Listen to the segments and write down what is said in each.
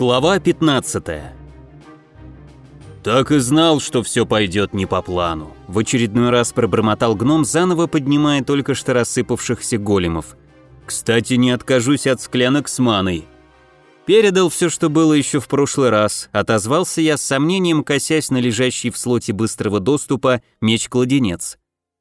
Глава 15 «Так и знал, что все пойдет не по плану», — в очередной раз пробормотал гном, заново поднимая только что рассыпавшихся големов. «Кстати, не откажусь от склянок с маной». Передал все, что было еще в прошлый раз, отозвался я с сомнением, косясь на лежащий в слоте быстрого доступа меч-кладенец.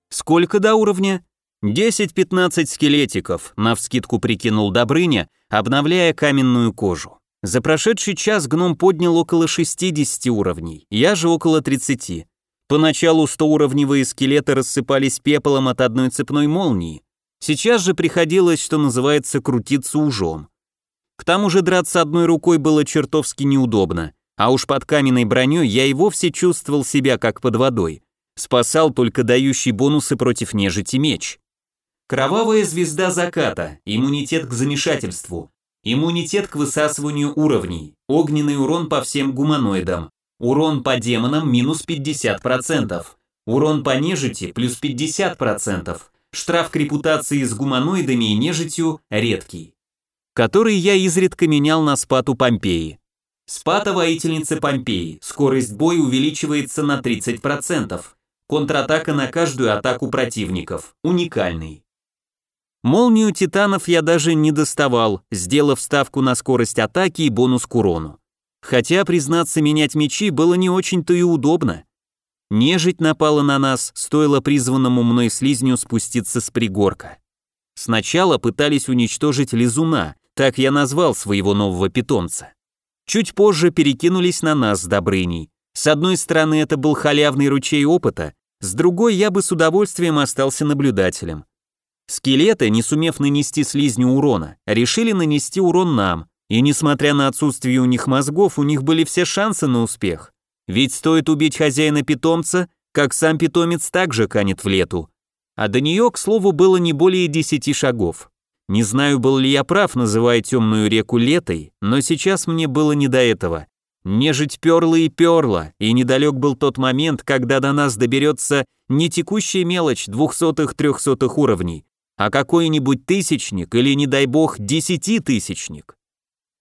«Сколько до уровня?» «10-15 скелетиков», — навскидку прикинул Добрыня, обновляя каменную кожу. За прошедший час гном поднял около 60 уровней, я же около 30. Поначалу 100-уровневые скелеты рассыпались пеплом от одной цепной молнии. Сейчас же приходилось, что называется, крутиться ужом. К тому же драться одной рукой было чертовски неудобно, а уж под каменной броней я и вовсе чувствовал себя как под водой. Спасал только дающий бонусы против нежити меч. Кровавая звезда заката, иммунитет к замешательству, Иммунитет к высасыванию уровней. Огненный урон по всем гуманоидам. Урон по демонам минус 50%. Урон по нежити плюс 50%. Штраф к репутации с гуманоидами и нежитью редкий. Который я изредка менял на спату Помпеи. Спата воительницы Помпеи. Скорость боя увеличивается на 30%. Контратака на каждую атаку противников. Уникальный. Молнию титанов я даже не доставал, сделав ставку на скорость атаки и бонус к урону. Хотя, признаться, менять мечи было не очень-то и удобно. Нежить напала на нас, стоило призванному мной слизню спуститься с пригорка. Сначала пытались уничтожить лизуна, так я назвал своего нового питомца. Чуть позже перекинулись на нас с Добрыней. С одной стороны, это был халявный ручей опыта, с другой я бы с удовольствием остался наблюдателем. Скелеты, не сумев нанести слизню урона, решили нанести урон нам, и несмотря на отсутствие у них мозгов, у них были все шансы на успех. Ведь стоит убить хозяина питомца, как сам питомец также канет в лету. А до нее, к слову, было не более десяти шагов. Не знаю, был ли я прав, называя темную реку летой, но сейчас мне было не до этого. Нежить перла и перла, и недалек был тот момент, когда до нас доберется не текущая мелочь двухсотых-трехсотых уровней, а какой-нибудь тысячник или, не дай бог, десятитысячник.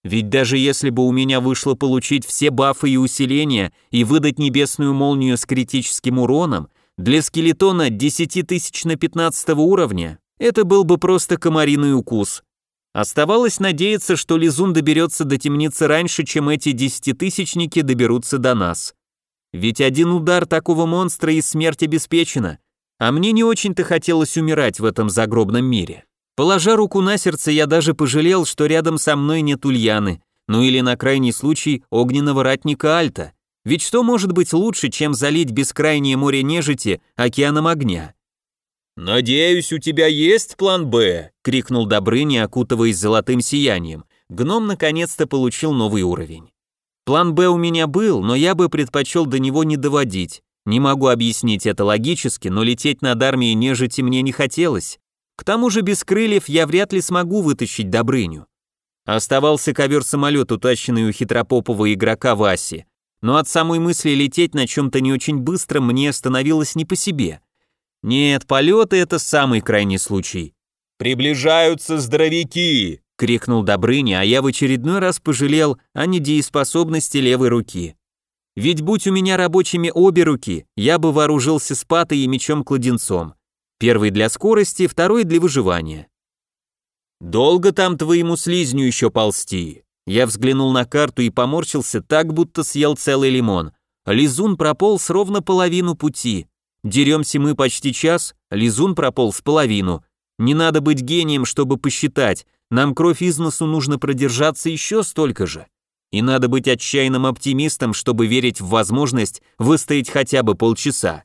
Ведь даже если бы у меня вышло получить все бафы и усиления и выдать небесную молнию с критическим уроном, для скелетона 10 тысяч на 15 уровня это был бы просто комариный укус. Оставалось надеяться, что Лизун доберется до темницы раньше, чем эти десятитысячники доберутся до нас. Ведь один удар такого монстра и смерть обеспечена, а мне не очень-то хотелось умирать в этом загробном мире. Положа руку на сердце, я даже пожалел, что рядом со мной нет Ульяны, ну или на крайний случай огненного ратника Альта. Ведь что может быть лучше, чем залить бескрайнее море нежити океаном огня? «Надеюсь, у тебя есть план «Б», — крикнул Добрыня, окутываясь золотым сиянием. Гном наконец-то получил новый уровень. План «Б» у меня был, но я бы предпочел до него не доводить. Не могу объяснить это логически, но лететь над армией нежити мне не хотелось. К тому же без крыльев я вряд ли смогу вытащить Добрыню. Оставался ковер-самолет, утащенный у хитропопового игрока Васи. Но от самой мысли лететь на чем-то не очень быстро мне становилось не по себе. Нет, полеты — это самый крайний случай. «Приближаются здоровяки!» — крикнул Добрыня, а я в очередной раз пожалел о недееспособности левой руки. Ведь будь у меня рабочими обе руки, я бы вооружился спатой и мечом-кладенцом. Первый для скорости, второй для выживания. «Долго там твоему слизню еще ползти?» Я взглянул на карту и поморщился так, будто съел целый лимон. Лизун прополз ровно половину пути. Деремся мы почти час, Лизун прополз половину. Не надо быть гением, чтобы посчитать, нам кровь из носу нужно продержаться еще столько же. И надо быть отчаянным оптимистом, чтобы верить в возможность выстоять хотя бы полчаса.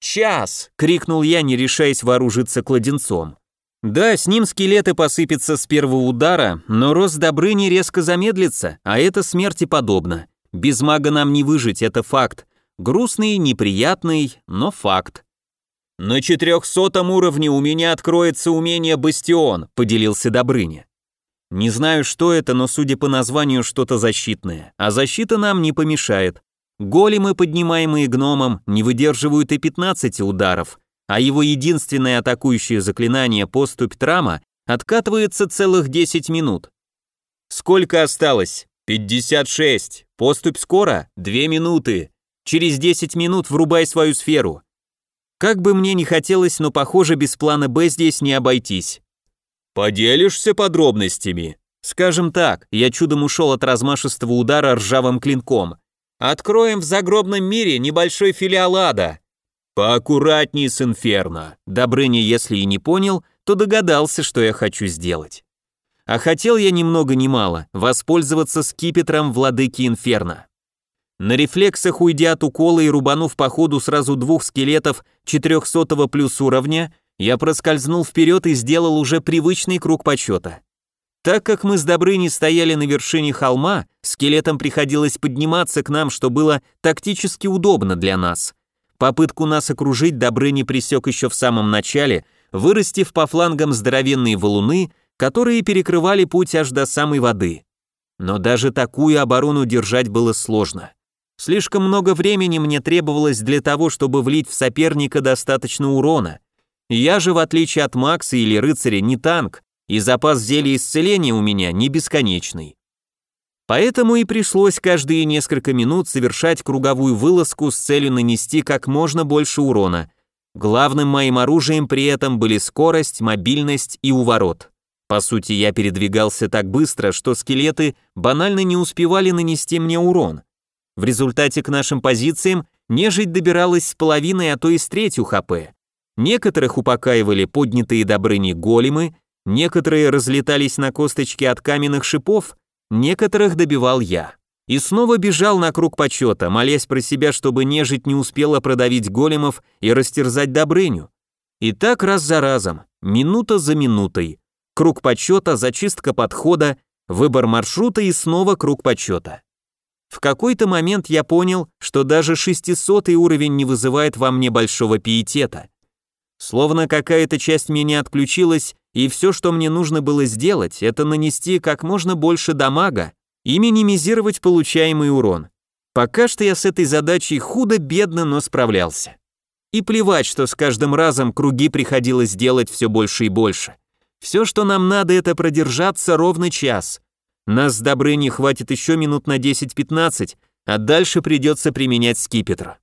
«Час!» — крикнул я, не решаясь вооружиться кладенцом. Да, с ним скелеты посыпятся с первого удара, но рост Добрыни резко замедлится, а это смерти подобно. Без мага нам не выжить, это факт. Грустный, неприятный, но факт. «На четырехсотом уровне у меня откроется умение «Бастион», — поделился Добрыня. Не знаю, что это, но судя по названию что-то защитное, а защита нам не помешает. Големы, поднимаемые гномом, не выдерживают и 15 ударов, а его единственное атакующее заклинание «Поступь Трама» откатывается целых 10 минут. «Сколько осталось?» 56. Поступь скоро? Две минуты. Через 10 минут врубай свою сферу. Как бы мне ни хотелось, но похоже, без плана «Б» здесь не обойтись. Поделишься подробностями? Скажем так, я чудом ушел от размашистого удара ржавым клинком. Откроем в загробном мире небольшой филиал ада. Поаккуратней с инферно. Добрыня, если и не понял, то догадался, что я хочу сделать. А хотел я ни много ни мало воспользоваться скипетром владыки Инферно. На рефлексах, уйдя от укола и рубанув по ходу сразу двух скелетов 400 плюс уровня, я проскользнул вперед и сделал уже привычный круг почета. Так как мы с Добрыней стояли на вершине холма, скелетам приходилось подниматься к нам, что было тактически удобно для нас. Попытку нас окружить Добрыни пресек еще в самом начале, вырастив по флангам здоровенные валуны, которые перекрывали путь аж до самой воды. Но даже такую оборону держать было сложно. Слишком много времени мне требовалось для того, чтобы влить в соперника достаточно урона. Я же, в отличие от Макса или рыцаря, не танк, и запас зелья исцеления у меня не бесконечный. Поэтому и пришлось каждые несколько минут совершать круговую вылазку с целью нанести как можно больше урона. Главным моим оружием при этом были скорость, мобильность и уворот. По сути, я передвигался так быстро, что скелеты банально не успевали нанести мне урон. В результате к нашим позициям нежить добиралась с половиной, а то и с третью хп. Некоторых упокаивали поднятые добрыни големы, некоторые разлетались на косточки от каменных шипов, некоторых добивал я. И снова бежал на круг почета, молясь про себя, чтобы нежить не успела продавить големов и растерзать Добрыню. И так раз за разом, минута за минутой, круг почета, зачистка подхода, выбор маршрута и снова круг почета. В какой-то момент я понял, что даже 600 уровень не вызывает во мне большого пиетета. Словно какая-то часть меня отключилась, и все, что мне нужно было сделать, это нанести как можно больше дамага и минимизировать получаемый урон. Пока что я с этой задачей худо-бедно, но справлялся. И плевать, что с каждым разом круги приходилось делать все больше и больше. Все, что нам надо, это продержаться ровно час. Нас с Добрыней хватит еще минут на 10-15, а дальше придется применять скипетр.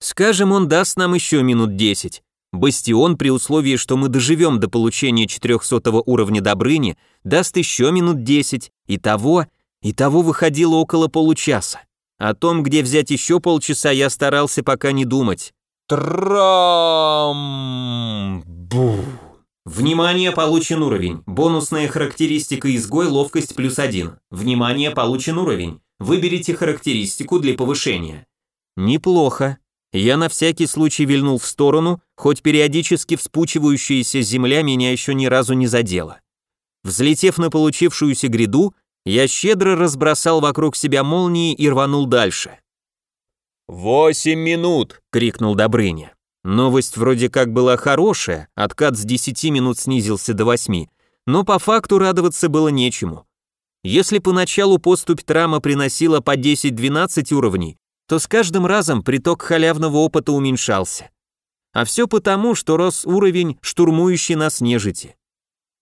Скажем, он даст нам еще минут 10. Бастион, при условии, что мы доживем до получения 400 уровня Добрыни, даст еще минут 10. Итого, итого выходило около получаса. О том, где взять еще полчаса, я старался пока не думать. Трам! Бух! Внимание, получен уровень. Бонусная характеристика изгой, ловкость плюс один. Внимание, получен уровень. Выберите характеристику для повышения. Неплохо. Я на всякий случай вильнул в сторону, хоть периодически вспучивающаяся земля меня еще ни разу не задела. Взлетев на получившуюся гряду, я щедро разбросал вокруг себя молнии и рванул дальше. «Восемь минут!» — крикнул Добрыня. Новость вроде как была хорошая, откат с 10 минут снизился до 8, но по факту радоваться было нечему. Если поначалу поступь трама приносила по 10-12 уровней, то с каждым разом приток халявного опыта уменьшался. А все потому, что рос уровень, штурмующий нас нежити.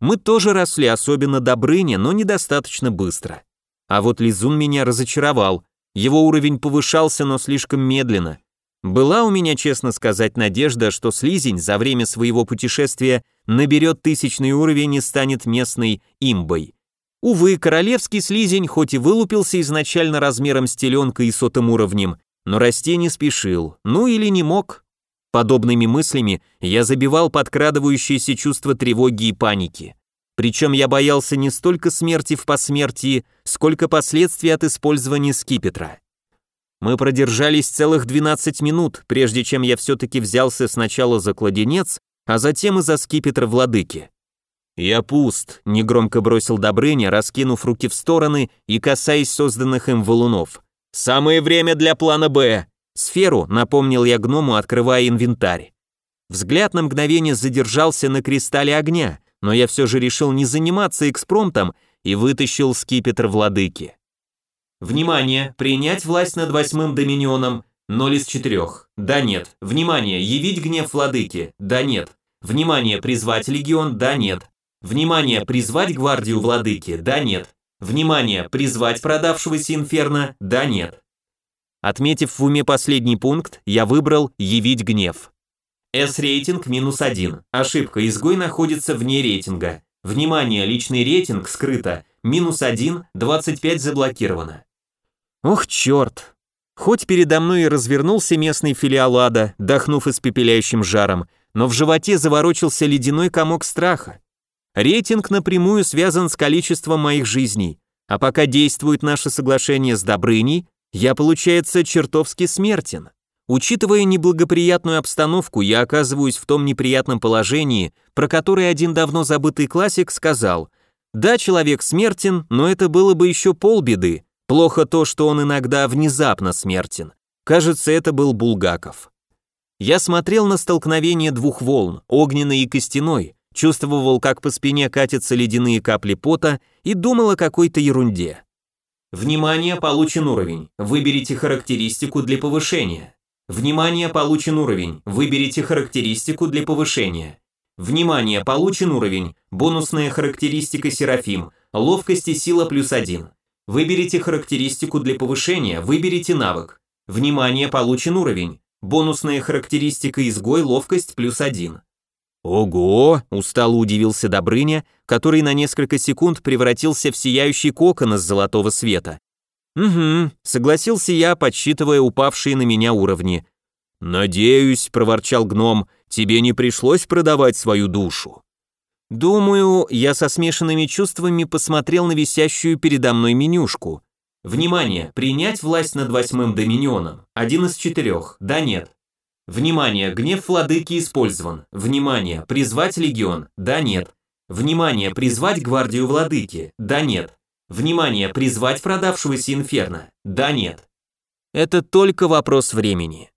Мы тоже росли, особенно Добрыня, но недостаточно быстро. А вот Лизун меня разочаровал, его уровень повышался, но слишком медленно, была у меня, честно сказать, надежда, что слизень за время своего путешествия наберет тысячный уровень и станет местной имбой. Увы, королевский слизень хоть и вылупился изначально размером с теленка и сотым уровнем, но расти не спешил, ну или не мог. Подобными мыслями я забивал подкрадывающееся чувство тревоги и паники. Причем я боялся не столько смерти в посмертии, сколько последствий от использования скипетра. Мы продержались целых 12 минут, прежде чем я все-таки взялся сначала за кладенец, а затем и за скипетр владыки. «Я пуст», — негромко бросил Добрыня, раскинув руки в стороны и касаясь созданных им валунов. «Самое время для плана «Б». Сферу, напомнил я гному, открывая инвентарь. Взгляд на мгновение задержался на кристалле огня, но я все же решил не заниматься экспромтом и вытащил скипетр владыки. Внимание! Принять власть над восьмым доминионом. 0 из 4. Да, нет. Внимание! Явить гнев владыки. Да, нет. Внимание! Призвать легион. Да, нет. Внимание! Призвать гвардию владыки. Да, нет. Внимание, призвать продавшегося инферно, да нет. Отметив в уме последний пункт, я выбрал «Явить гнев». S-рейтинг минус один. Ошибка, изгой находится вне рейтинга. Внимание, личный рейтинг скрыто. Минус один, 25 заблокировано. Ох, черт. Хоть передо мной и развернулся местный филиал ада, дохнув испепеляющим жаром, но в животе заворочился ледяной комок страха. Рейтинг напрямую связан с количеством моих жизней, а пока действует наше соглашение с Добрыней, я, получается, чертовски смертен. Учитывая неблагоприятную обстановку, я оказываюсь в том неприятном положении, про которое один давно забытый классик сказал, «Да, человек смертен, но это было бы еще полбеды. Плохо то, что он иногда внезапно смертен. Кажется, это был Булгаков». Я смотрел на столкновение двух волн, огненной и костяной, чувствовал, как по спине катятся ледяные капли пота и думал о какой-то ерунде. Внимание, получен уровень. Выберите характеристику для повышения. Внимание, получен уровень. Выберите характеристику для повышения. Внимание, получен уровень. Бонусная характеристика Серафим. Ловкость и сила плюс один. Выберите характеристику для повышения, выберите навык. Внимание, получен уровень. Бонусная характеристика изгой, ловкость плюс один. Ого, устало удивился Добрыня, который на несколько секунд превратился в сияющий кокон из золотого света. Угу, согласился я, подсчитывая упавшие на меня уровни. Надеюсь, проворчал гном, тебе не пришлось продавать свою душу. Думаю, я со смешанными чувствами посмотрел на висящую передо мной менюшку. Внимание, принять власть над восьмым доминионом. Один из четырех. Да, нет. Внимание, гнев владыки использован. Внимание, призвать легион. Да, нет. Внимание, призвать гвардию владыки. Да, нет. Внимание, призвать продавшегося инферно. Да, нет. Это только вопрос времени.